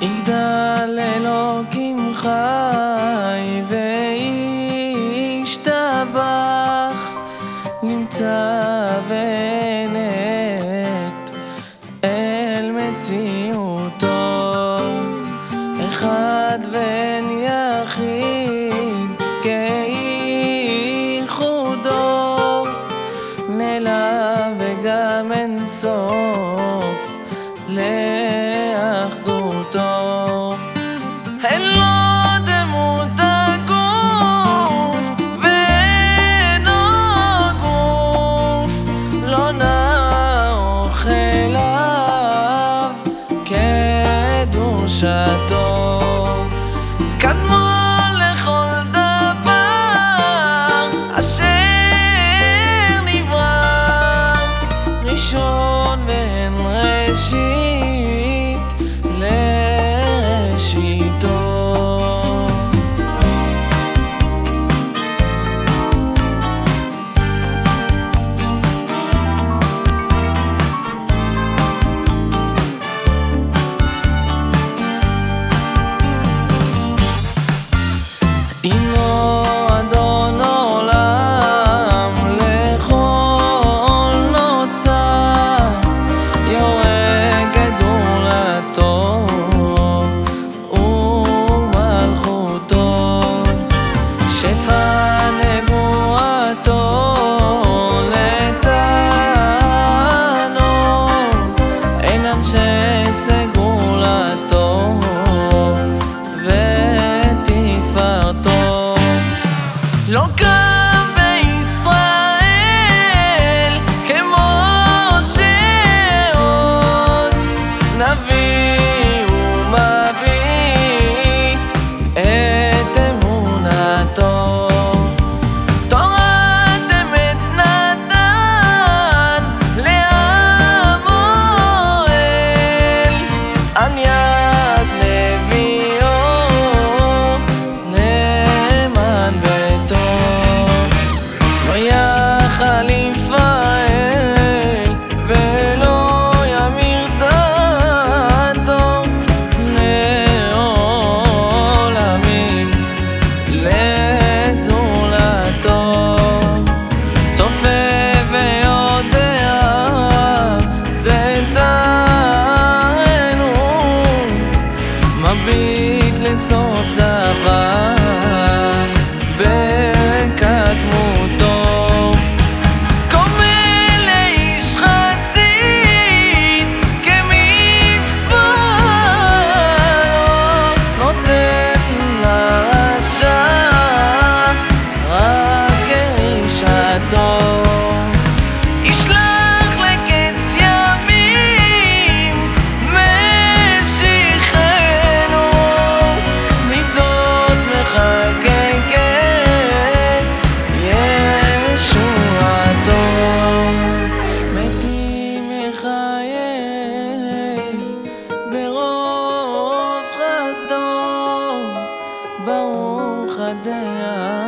יגדל אלוקים חי וישתבח נמצא ונט אל מציאותו. אחד ואין יחיד כאיחודו לילה וגם אין סוף ירושתו קדמו לכל דבר אשר לא קם בישראל כמו שעוד נביא אומה I've been so often. Daya